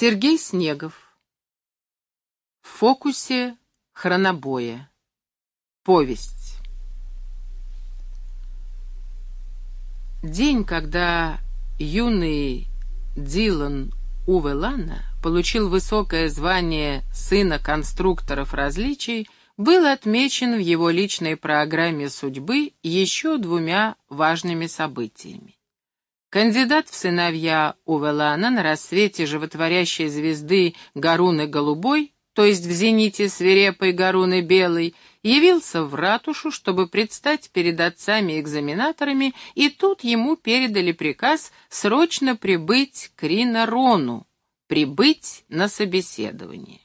Сергей Снегов. В фокусе хронобоя. Повесть. День, когда юный Дилан Увелана получил высокое звание сына конструкторов различий, был отмечен в его личной программе судьбы еще двумя важными событиями. Кандидат в сыновья Увелана на рассвете животворящей звезды Гаруны Голубой, то есть в зените свирепой Гаруны Белой, явился в ратушу, чтобы предстать перед отцами-экзаменаторами, и тут ему передали приказ срочно прибыть к Ринарону, прибыть на собеседование.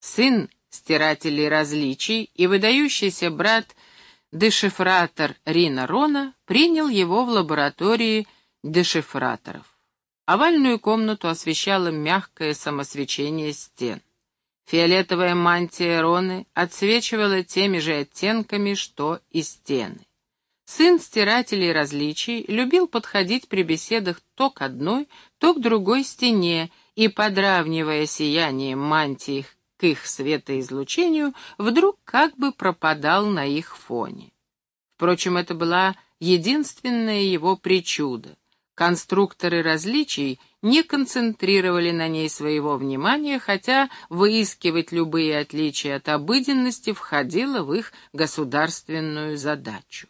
Сын стирателей различий и выдающийся брат-дешифратор Рина Рона принял его в лаборатории дешифраторов. Овальную комнату освещало мягкое самосвечение стен. Фиолетовая мантия Роны отсвечивала теми же оттенками, что и стены. Сын стирателей различий любил подходить при беседах то к одной, то к другой стене и, подравнивая сиянием мантии к их светоизлучению, вдруг как бы пропадал на их фоне. Впрочем, это была единственная его причуда — Конструкторы различий не концентрировали на ней своего внимания, хотя выискивать любые отличия от обыденности входило в их государственную задачу.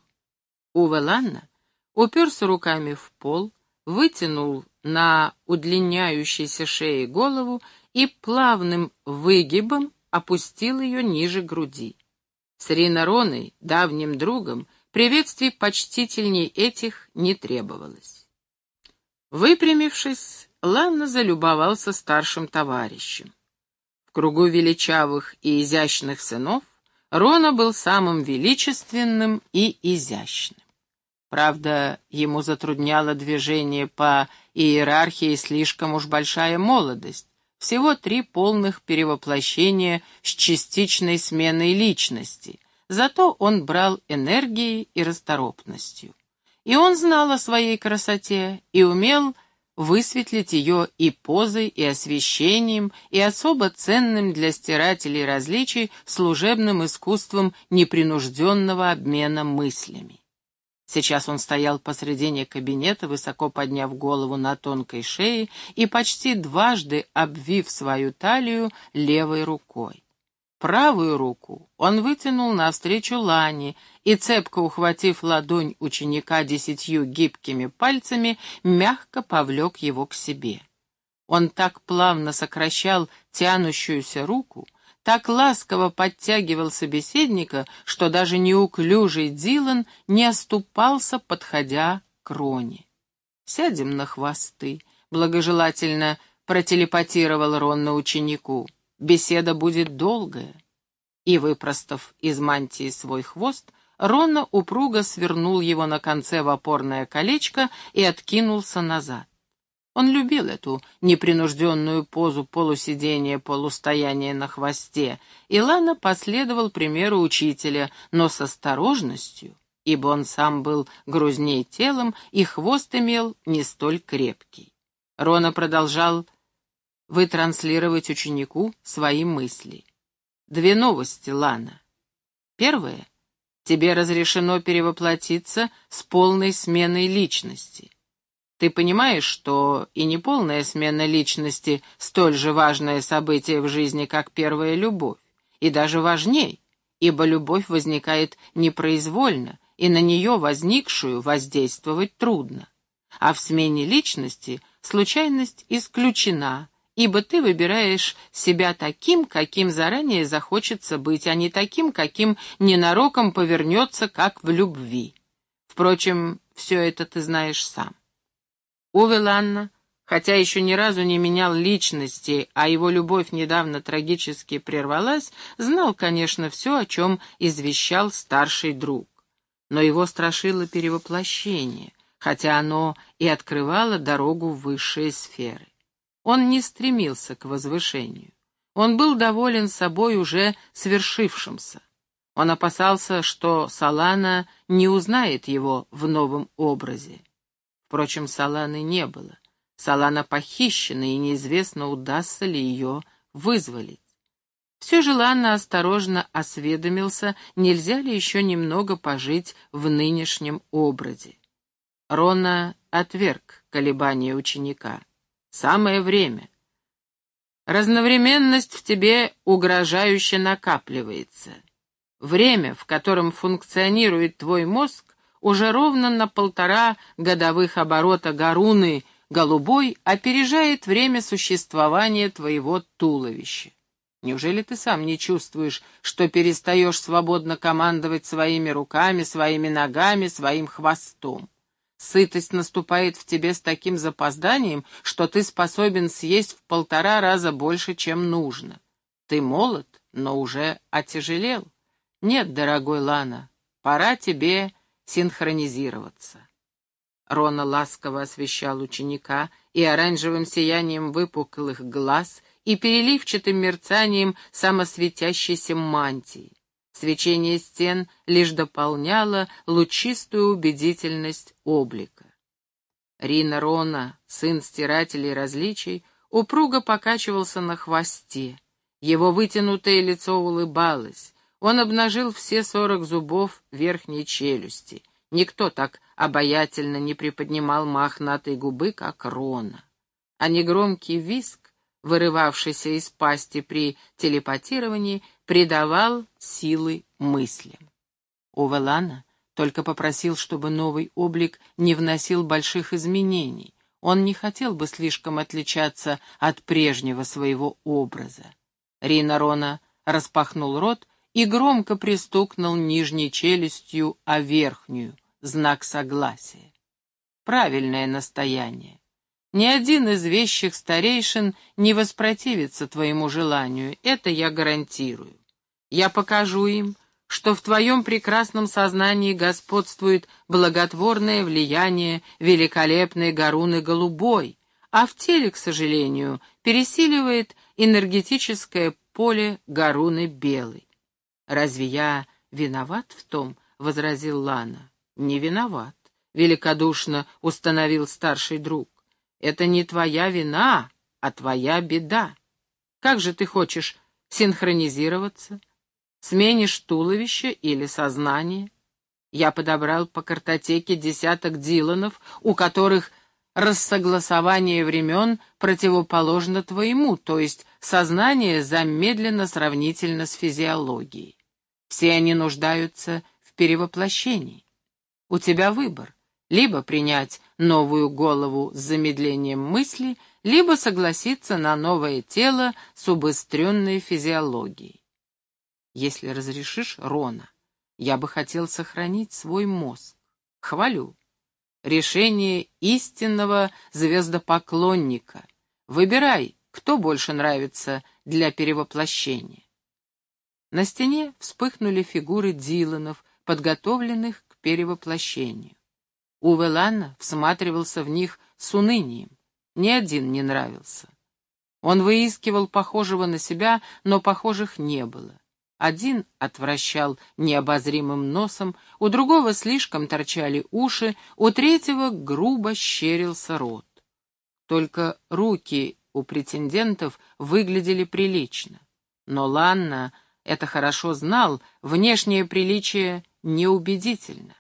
Увеланна уперся руками в пол, вытянул на удлиняющейся шее голову и плавным выгибом опустил ее ниже груди. С Ринароной, давним другом, приветствий почтительней этих не требовалось. Выпрямившись, Ланна залюбовался старшим товарищем. В кругу величавых и изящных сынов Рона был самым величественным и изящным. Правда, ему затрудняло движение по иерархии слишком уж большая молодость, всего три полных перевоплощения с частичной сменой личности, зато он брал энергией и расторопностью. И он знал о своей красоте и умел высветлить ее и позой, и освещением, и особо ценным для стирателей различий служебным искусством непринужденного обмена мыслями. Сейчас он стоял посредине кабинета, высоко подняв голову на тонкой шее и почти дважды обвив свою талию левой рукой. Правую руку он вытянул навстречу Лане и, цепко ухватив ладонь ученика десятью гибкими пальцами, мягко повлек его к себе. Он так плавно сокращал тянущуюся руку, так ласково подтягивал собеседника, что даже неуклюжий Дилан не оступался, подходя к Роне. «Сядем на хвосты», — благожелательно протелепатировал Рон на ученику. Беседа будет долгая. И, выпростав из мантии свой хвост, Ронна упруго свернул его на конце в опорное колечко и откинулся назад. Он любил эту непринужденную позу полусидения, полустояния на хвосте, и Лана последовал примеру учителя, но с осторожностью, ибо он сам был грузней телом и хвост имел не столь крепкий. Рона продолжал вы транслировать ученику свои мысли. Две новости, Лана. Первое. Тебе разрешено перевоплотиться с полной сменой личности. Ты понимаешь, что и неполная смена личности столь же важное событие в жизни, как первая любовь, и даже важней, ибо любовь возникает непроизвольно, и на нее возникшую воздействовать трудно. А в смене личности случайность исключена, ибо ты выбираешь себя таким, каким заранее захочется быть, а не таким, каким ненароком повернется, как в любви. Впрочем, все это ты знаешь сам. Уве Ланна, хотя еще ни разу не менял личности, а его любовь недавно трагически прервалась, знал, конечно, все, о чем извещал старший друг. Но его страшило перевоплощение, хотя оно и открывало дорогу в высшие сферы. Он не стремился к возвышению. Он был доволен собой уже свершившимся. Он опасался, что Салана не узнает его в новом образе. Впрочем, Саланы не было. Салана похищена, и неизвестно, удастся ли ее вызволить. Все же Ланна осторожно осведомился, нельзя ли еще немного пожить в нынешнем образе. Рона отверг колебания ученика. «Самое время. Разновременность в тебе угрожающе накапливается. Время, в котором функционирует твой мозг, уже ровно на полтора годовых оборота Гаруны голубой опережает время существования твоего туловища. Неужели ты сам не чувствуешь, что перестаешь свободно командовать своими руками, своими ногами, своим хвостом? Сытость наступает в тебе с таким запозданием, что ты способен съесть в полтора раза больше, чем нужно. Ты молод, но уже отяжелел. Нет, дорогой Лана, пора тебе синхронизироваться. Рона ласково освещал ученика и оранжевым сиянием выпуклых глаз, и переливчатым мерцанием самосветящейся мантии. Свечение стен лишь дополняло лучистую убедительность облика. Рина Рона, сын стирателей различий, упруго покачивался на хвосте. Его вытянутое лицо улыбалось. Он обнажил все сорок зубов верхней челюсти. Никто так обаятельно не приподнимал мохнатой губы, как Рона. А негромкий виск, вырывавшийся из пасти при телепатировании, придавал силы мыслям. Увелана только попросил, чтобы новый облик не вносил больших изменений. Он не хотел бы слишком отличаться от прежнего своего образа. Рина Рона распахнул рот и громко пристукнул нижней челюстью о верхнюю, знак согласия. Правильное настояние. Ни один из вещих старейшин не воспротивится твоему желанию, это я гарантирую. Я покажу им, что в твоем прекрасном сознании господствует благотворное влияние великолепной Гаруны Голубой, а в теле, к сожалению, пересиливает энергетическое поле Гаруны Белой. «Разве я виноват в том?» — возразил Лана. «Не виноват», — великодушно установил старший друг. Это не твоя вина, а твоя беда. Как же ты хочешь синхронизироваться? Сменишь туловище или сознание? Я подобрал по картотеке десяток Диланов, у которых рассогласование времен противоположно твоему, то есть сознание замедлено сравнительно с физиологией. Все они нуждаются в перевоплощении. У тебя выбор либо принять новую голову с замедлением мысли, либо согласиться на новое тело с убыстренной физиологией. Если разрешишь, Рона, я бы хотел сохранить свой мозг. Хвалю. Решение истинного звездопоклонника. Выбирай, кто больше нравится для перевоплощения. На стене вспыхнули фигуры Диланов, подготовленных к перевоплощению. Увеланна всматривался в них с унынием. Ни один не нравился. Он выискивал похожего на себя, но похожих не было. Один отвращал необозримым носом, у другого слишком торчали уши, у третьего грубо щерился рот. Только руки у претендентов выглядели прилично. Но Ланна это хорошо знал, внешнее приличие неубедительно.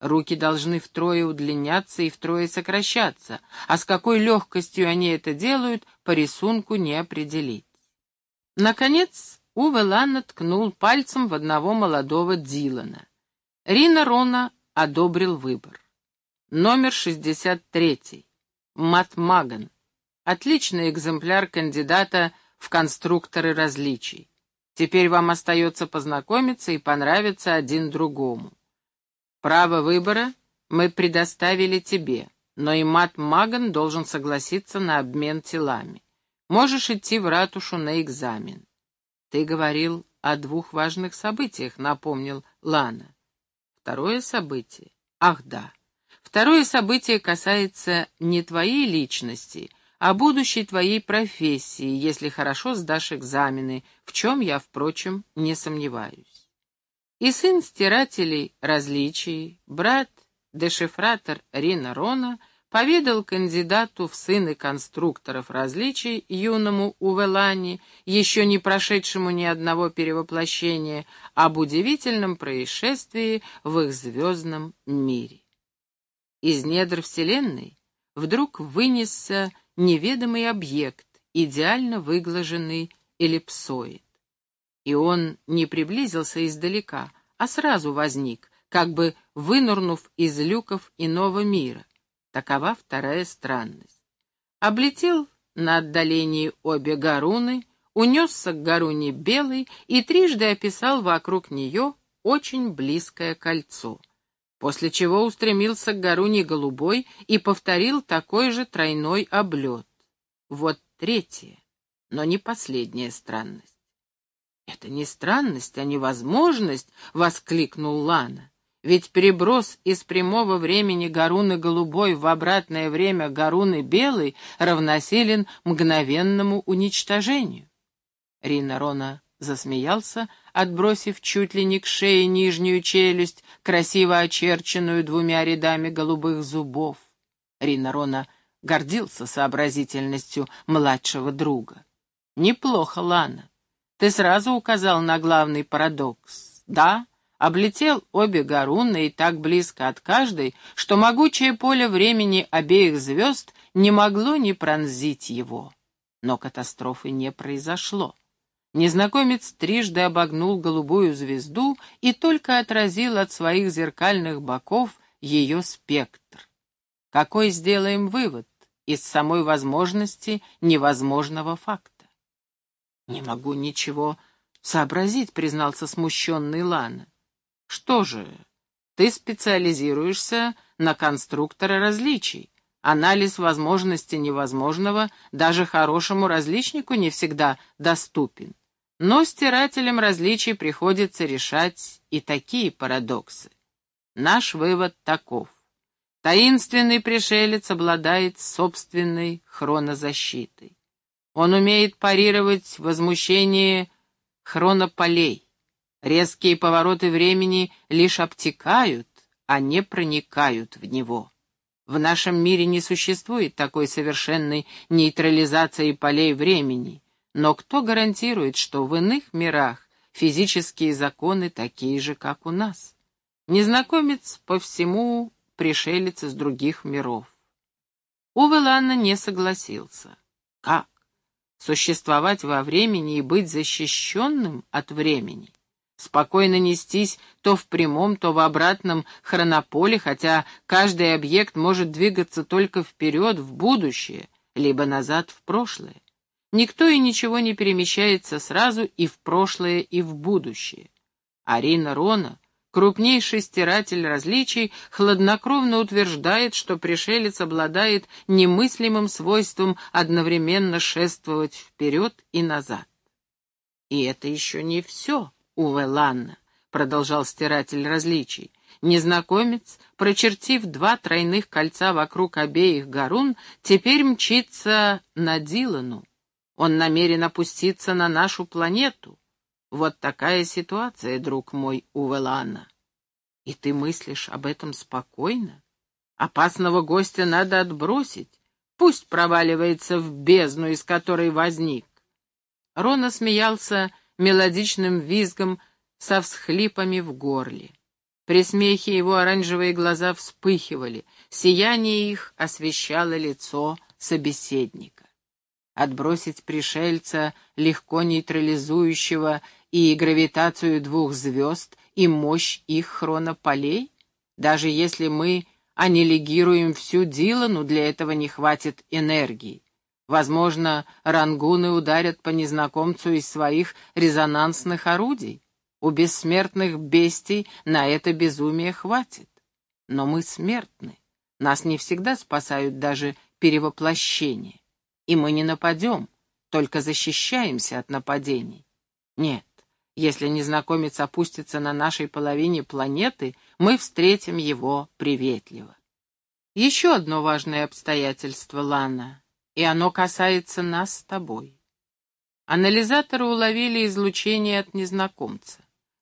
Руки должны втрое удлиняться и втрое сокращаться, а с какой легкостью они это делают, по рисунку не определить. Наконец, Уве Ланна ткнул пальцем в одного молодого Дилана. Рина Рона одобрил выбор. Номер 63. Мат Маган. Отличный экземпляр кандидата в конструкторы различий. Теперь вам остается познакомиться и понравиться один другому. Право выбора мы предоставили тебе, но и Мат Маган должен согласиться на обмен телами. Можешь идти в ратушу на экзамен. Ты говорил о двух важных событиях, напомнил Лана. Второе событие? Ах, да. Второе событие касается не твоей личности, а будущей твоей профессии, если хорошо сдашь экзамены, в чем я, впрочем, не сомневаюсь. И сын стирателей различий, брат, дешифратор Рина Рона, поведал кандидату в сыны конструкторов различий юному Увелани, еще не прошедшему ни одного перевоплощения, об удивительном происшествии в их звездном мире. Из недр Вселенной вдруг вынесся неведомый объект, идеально выглаженный эллипсоид. И он не приблизился издалека, а сразу возник, как бы вынурнув из люков иного мира. Такова вторая странность. Облетел на отдалении обе горуны, унесся к горуне белый и трижды описал вокруг нее очень близкое кольцо, после чего устремился к горуне голубой и повторил такой же тройной облет. Вот третья, но не последняя странность. «Это не странность, а невозможность!» — воскликнул Лана. «Ведь переброс из прямого времени Гаруны Голубой в обратное время Гаруны Белой равносилен мгновенному уничтожению». Рина Рона засмеялся, отбросив чуть ли не к шее нижнюю челюсть, красиво очерченную двумя рядами голубых зубов. Рина Рона гордился сообразительностью младшего друга. «Неплохо, Лана. Ты сразу указал на главный парадокс. Да, облетел обе горуны и так близко от каждой, что могучее поле времени обеих звезд не могло не пронзить его. Но катастрофы не произошло. Незнакомец трижды обогнул голубую звезду и только отразил от своих зеркальных боков ее спектр. Какой сделаем вывод из самой возможности невозможного факта? «Не могу ничего сообразить», — признался смущенный Лана. «Что же, ты специализируешься на конструктора различий. Анализ возможности невозможного даже хорошему различнику не всегда доступен. Но стирателям различий приходится решать и такие парадоксы. Наш вывод таков. Таинственный пришелец обладает собственной хронозащитой. Он умеет парировать возмущение хронополей. Резкие повороты времени лишь обтекают, а не проникают в него. В нашем мире не существует такой совершенной нейтрализации полей времени, но кто гарантирует, что в иных мирах физические законы такие же, как у нас? Незнакомец по всему пришелец из других миров. Увеланна не согласился. Как? Существовать во времени и быть защищенным от времени, спокойно нестись то в прямом, то в обратном хронополе, хотя каждый объект может двигаться только вперед, в будущее, либо назад, в прошлое. Никто и ничего не перемещается сразу и в прошлое, и в будущее. Арина Рона Крупнейший стиратель различий хладнокровно утверждает, что пришелец обладает немыслимым свойством одновременно шествовать вперед и назад. «И это еще не все, Уве Ланна», — продолжал стиратель различий. Незнакомец, прочертив два тройных кольца вокруг обеих горун, теперь мчится на Дилану. Он намерен опуститься на нашу планету. Вот такая ситуация, друг мой, Увелана. И ты мыслишь об этом спокойно? Опасного гостя надо отбросить. Пусть проваливается в бездну, из которой возник. Рона смеялся мелодичным визгом со всхлипами в горле. При смехе его оранжевые глаза вспыхивали, сияние их освещало лицо собеседника. Отбросить пришельца, легко нейтрализующего и гравитацию двух звезд, и мощь их хронополей? Даже если мы аннигилируем всю Дилану, для этого не хватит энергии. Возможно, рангуны ударят по незнакомцу из своих резонансных орудий. У бессмертных бестий на это безумие хватит. Но мы смертны. Нас не всегда спасают даже перевоплощения. И мы не нападем, только защищаемся от нападений. Нет, если незнакомец опустится на нашей половине планеты, мы встретим его приветливо. Еще одно важное обстоятельство, Лана, и оно касается нас с тобой. Анализаторы уловили излучение от незнакомца.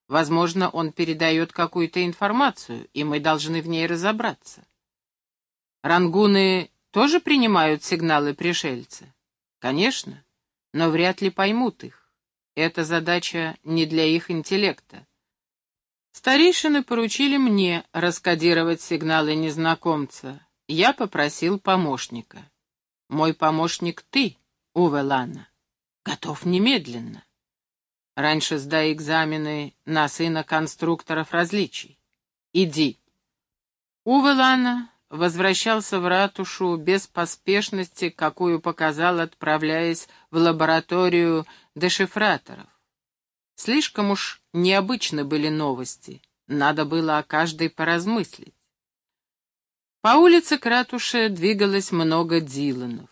Возможно, он передает какую-то информацию, и мы должны в ней разобраться. Рангуны тоже принимают сигналы пришельца? Конечно, но вряд ли поймут их. Эта задача не для их интеллекта. Старейшины поручили мне раскодировать сигналы незнакомца. Я попросил помощника. Мой помощник ты, Увелана. Готов немедленно. Раньше сдай экзамены на сына конструкторов различий. Иди. Увелана возвращался в ратушу без поспешности, какую показал, отправляясь в лабораторию дешифраторов. Слишком уж необычны были новости, надо было о каждой поразмыслить. По улице к ратуше двигалось много Диланов.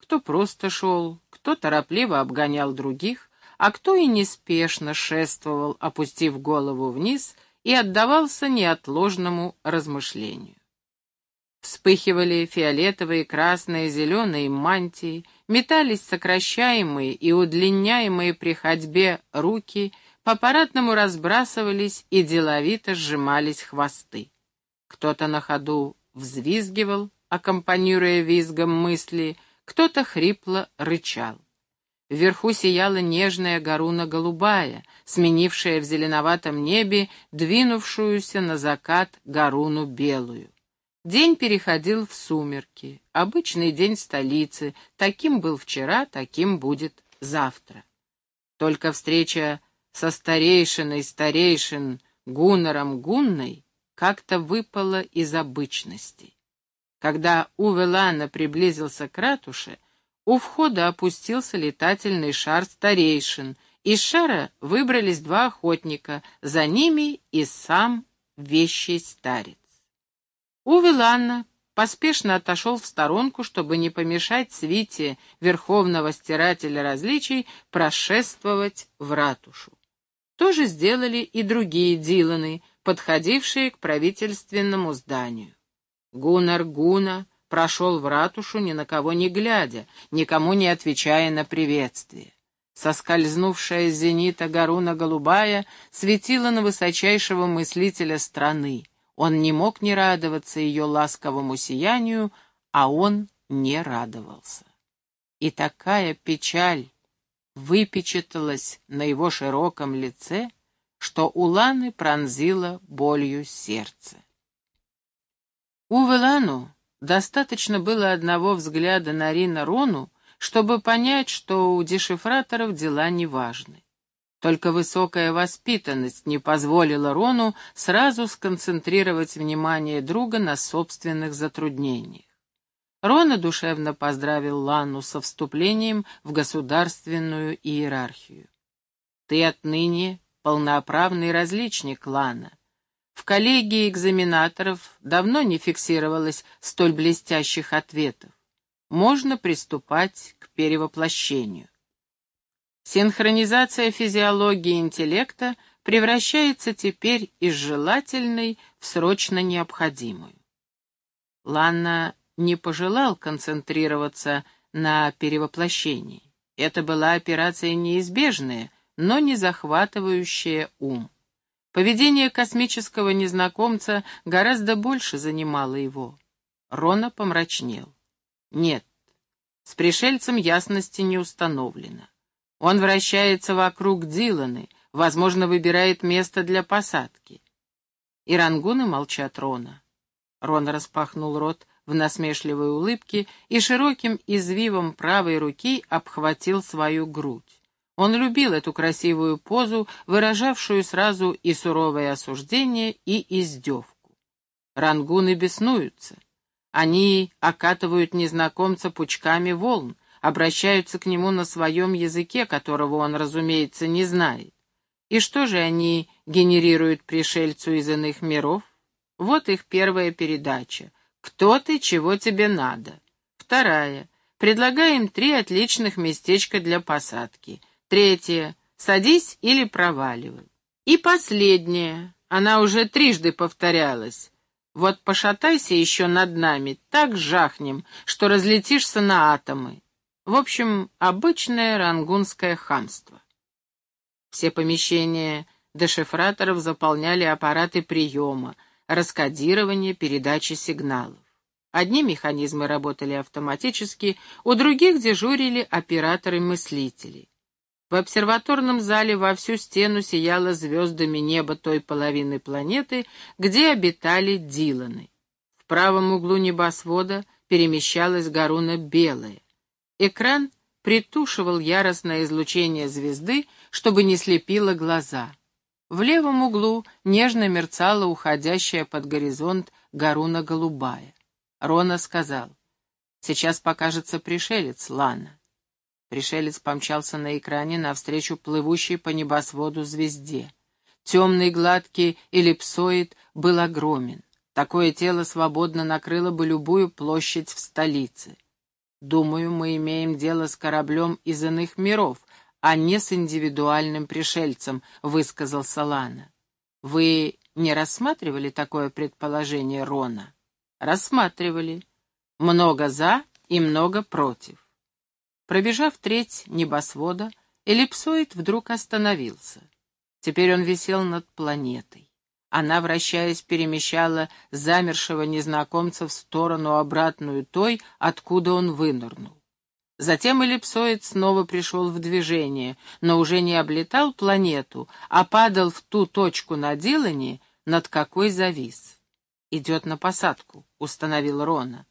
Кто просто шел, кто торопливо обгонял других, а кто и неспешно шествовал, опустив голову вниз, и отдавался неотложному размышлению. Вспыхивали фиолетовые, красные, зеленые мантии, метались сокращаемые и удлиняемые при ходьбе руки, по аппаратному разбрасывались и деловито сжимались хвосты. Кто-то на ходу взвизгивал, аккомпанируя визгом мысли, кто-то хрипло рычал. Вверху сияла нежная горуна голубая, сменившая в зеленоватом небе двинувшуюся на закат горуну белую. День переходил в сумерки. Обычный день столицы. Таким был вчера, таким будет завтра. Только встреча со старейшиной старейшин Гуннером Гунной как-то выпала из обычности. Когда Увелана приблизился к ратуше, у входа опустился летательный шар старейшин. Из шара выбрались два охотника, за ними и сам вещий старец. Увеланна поспешно отошел в сторонку, чтобы не помешать свите верховного стирателя различий прошествовать в ратушу. То же сделали и другие Диланы, подходившие к правительственному зданию. Гунар Гуна прошел в ратушу, ни на кого не глядя, никому не отвечая на приветствие. Соскользнувшая с зенита Гаруна Голубая светила на высочайшего мыслителя страны. Он не мог не радоваться ее ласковому сиянию, а он не радовался. И такая печаль выпечаталась на его широком лице, что у Ланы пронзила болью сердце. Увелану достаточно было одного взгляда на Рина Рону, чтобы понять, что у дешифраторов дела неважны. Только высокая воспитанность не позволила Рону сразу сконцентрировать внимание друга на собственных затруднениях. Рона душевно поздравил Лану со вступлением в государственную иерархию. «Ты отныне полноправный различник Лана. В коллегии экзаменаторов давно не фиксировалось столь блестящих ответов. Можно приступать к перевоплощению. Синхронизация физиологии интеллекта превращается теперь из желательной в срочно необходимую. Ланна не пожелал концентрироваться на перевоплощении. Это была операция неизбежная, но не захватывающая ум. Поведение космического незнакомца гораздо больше занимало его. Рона помрачнел. Нет, с пришельцем ясности не установлено. Он вращается вокруг Диланы, возможно, выбирает место для посадки. И рангуны молчат Рона. Рон распахнул рот в насмешливой улыбке и широким извивом правой руки обхватил свою грудь. Он любил эту красивую позу, выражавшую сразу и суровое осуждение, и издевку. Рангуны беснуются. Они окатывают незнакомца пучками волн, обращаются к нему на своем языке, которого он, разумеется, не знает. И что же они генерируют пришельцу из иных миров? Вот их первая передача. «Кто ты, чего тебе надо?» Вторая. Предлагаем три отличных местечка для посадки. Третья. Садись или проваливай. И последняя. Она уже трижды повторялась. Вот пошатайся еще над нами, так жахнем, что разлетишься на атомы. В общем, обычное рангунское хамство. Все помещения дешифраторов заполняли аппараты приема, раскодирования, передачи сигналов. Одни механизмы работали автоматически, у других дежурили операторы-мыслители. В обсерваторном зале во всю стену сияло звездами небо той половины планеты, где обитали Диланы. В правом углу небосвода перемещалась горуна белая. Экран притушивал яростное излучение звезды, чтобы не слепило глаза. В левом углу нежно мерцала уходящая под горизонт горуна голубая. Рона сказал, «Сейчас покажется пришелец, Лана». Пришелец помчался на экране навстречу плывущей по небосводу звезде. Темный гладкий эллипсоид был огромен. Такое тело свободно накрыло бы любую площадь в столице. Думаю, мы имеем дело с кораблем из иных миров, а не с индивидуальным пришельцем, — высказал Салана. Вы не рассматривали такое предположение Рона? Рассматривали. Много за и много против. Пробежав треть небосвода, эллипсоид вдруг остановился. Теперь он висел над планетой. Она, вращаясь, перемещала замершего незнакомца в сторону обратную той, откуда он вынырнул. Затем эллипсоид снова пришел в движение, но уже не облетал планету, а падал в ту точку на Дилане, над какой завис. «Идет на посадку», — установил Рона.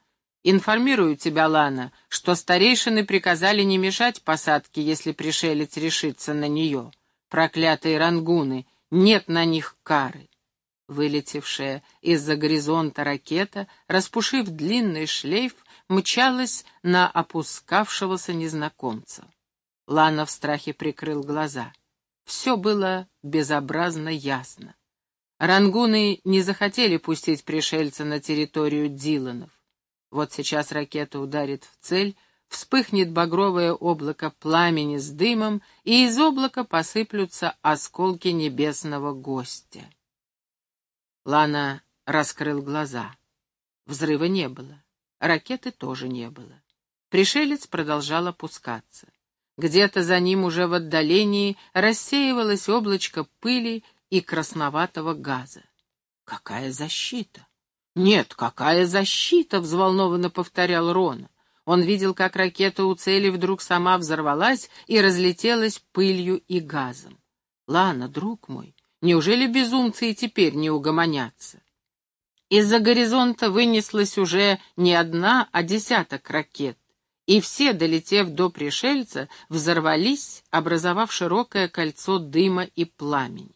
Информирую тебя, Лана, что старейшины приказали не мешать посадке, если пришелец решится на нее. Проклятые рангуны, нет на них кары. Вылетевшая из-за горизонта ракета, распушив длинный шлейф, мчалась на опускавшегося незнакомца. Лана в страхе прикрыл глаза. Все было безобразно ясно. Рангуны не захотели пустить пришельца на территорию Диланов. Вот сейчас ракета ударит в цель, вспыхнет багровое облако пламени с дымом, и из облака посыплются осколки небесного гостя. Лана раскрыл глаза. Взрыва не было. Ракеты тоже не было. Пришелец продолжал опускаться. Где-то за ним уже в отдалении рассеивалось облачко пыли и красноватого газа. Какая защита! «Нет, какая защита!» — взволнованно повторял Рона. Он видел, как ракета у цели вдруг сама взорвалась и разлетелась пылью и газом. «Лана, друг мой, неужели безумцы и теперь не угомонятся?» Из-за горизонта вынеслась уже не одна, а десяток ракет, и все, долетев до пришельца, взорвались, образовав широкое кольцо дыма и пламени.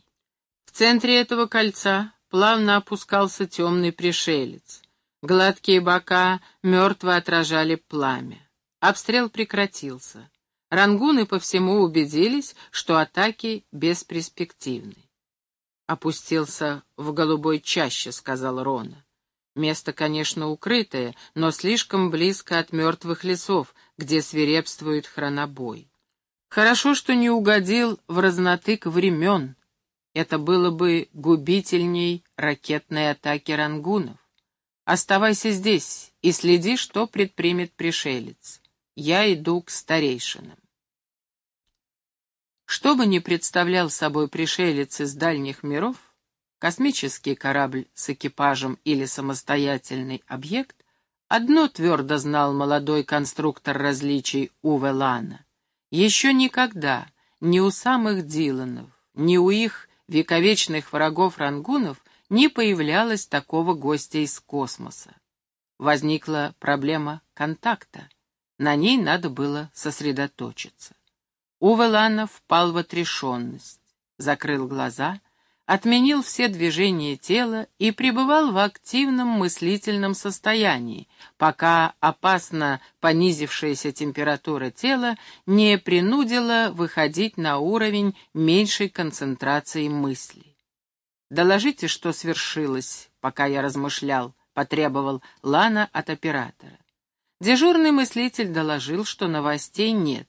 В центре этого кольца плавно опускался темный пришелец. Гладкие бока мертво отражали пламя. Обстрел прекратился. Рангуны по всему убедились, что атаки бесперспективны. «Опустился в голубой чаще», — сказал Рона. «Место, конечно, укрытое, но слишком близко от мертвых лесов, где свирепствует хронобой. Хорошо, что не угодил в разнотык времен, это было бы губительней ракетной атаки рангунов. Оставайся здесь и следи, что предпримет пришелец. Я иду к старейшинам. Что бы ни представлял собой пришелец из дальних миров, космический корабль с экипажем или самостоятельный объект, одно твердо знал молодой конструктор различий Уве Лана. Еще никогда ни у самых Диланов, ни у их вековечных врагов рангунов не появлялось такого гостя из космоса. Возникла проблема контакта. На ней надо было сосредоточиться. Увелана впал в отрешенность, закрыл глаза — отменил все движения тела и пребывал в активном мыслительном состоянии, пока опасно понизившаяся температура тела не принудила выходить на уровень меньшей концентрации мыслей. «Доложите, что свершилось, пока я размышлял», — потребовал Лана от оператора. Дежурный мыслитель доложил, что новостей нет.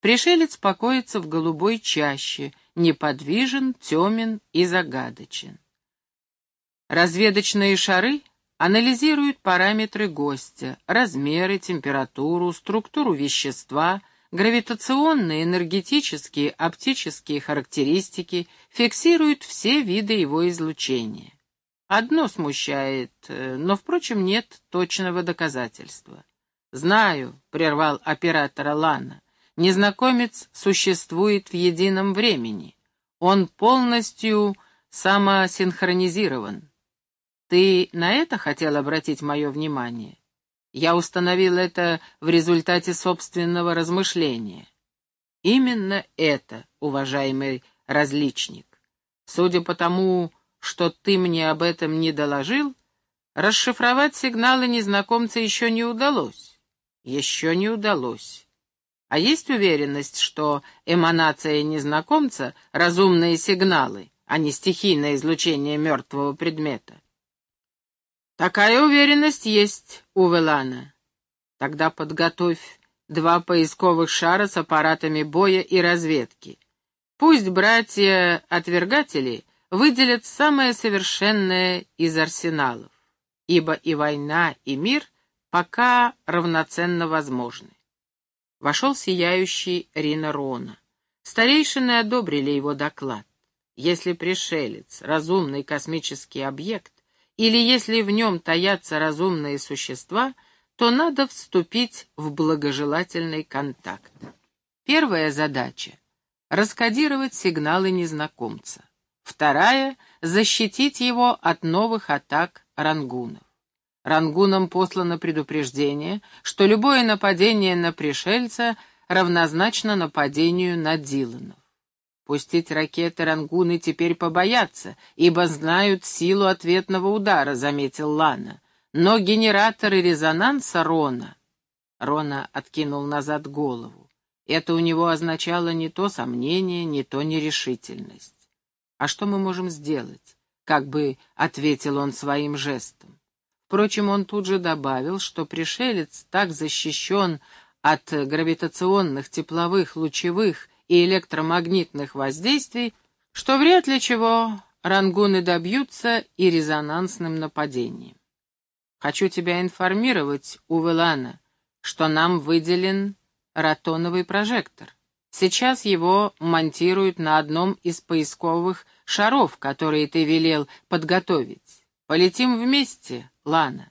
Пришелец покоится в голубой чаще — неподвижен, темен и загадочен. Разведочные шары анализируют параметры гостя, размеры, температуру, структуру вещества, гравитационные, энергетические, оптические характеристики, фиксируют все виды его излучения. Одно смущает, э, но, впрочем, нет точного доказательства. «Знаю», — прервал оператора Лана, — «незнакомец существует в едином времени. Он полностью самосинхронизирован. Ты на это хотел обратить мое внимание? Я установил это в результате собственного размышления. Именно это, уважаемый различник. Судя по тому, что ты мне об этом не доложил, расшифровать сигналы незнакомца еще не удалось. Еще не удалось. А есть уверенность, что эманация незнакомца — разумные сигналы, а не стихийное излучение мертвого предмета? Такая уверенность есть у Велана. Тогда подготовь два поисковых шара с аппаратами боя и разведки. Пусть братья-отвергатели выделят самое совершенное из арсеналов, ибо и война, и мир пока равноценно возможны. Вошел сияющий Рина Рона. Старейшины одобрили его доклад. Если пришелец — разумный космический объект, или если в нем таятся разумные существа, то надо вступить в благожелательный контакт. Первая задача — раскодировать сигналы незнакомца. Вторая — защитить его от новых атак рангунов. Рангунам послано предупреждение, что любое нападение на пришельца равнозначно нападению на Диланов. Пустить ракеты рангуны теперь побоятся, ибо знают силу ответного удара, заметил Лана. Но генераторы резонанса Рона... Рона откинул назад голову. Это у него означало не то сомнение, не то нерешительность. А что мы можем сделать? Как бы ответил он своим жестом. Впрочем, он тут же добавил, что пришелец так защищен от гравитационных, тепловых, лучевых и электромагнитных воздействий, что вряд ли чего рангуны добьются и резонансным нападением. Хочу тебя информировать, Увелана, что нам выделен ротоновый прожектор. Сейчас его монтируют на одном из поисковых шаров, которые ты велел подготовить. Полетим вместе, Лана.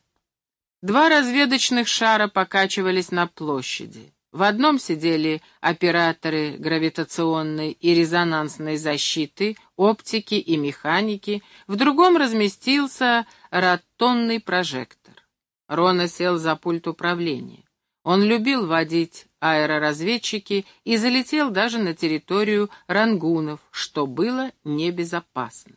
Два разведочных шара покачивались на площади. В одном сидели операторы гравитационной и резонансной защиты, оптики и механики, в другом разместился ротонный прожектор. Рона сел за пульт управления. Он любил водить аэроразведчики и залетел даже на территорию рангунов, что было небезопасно.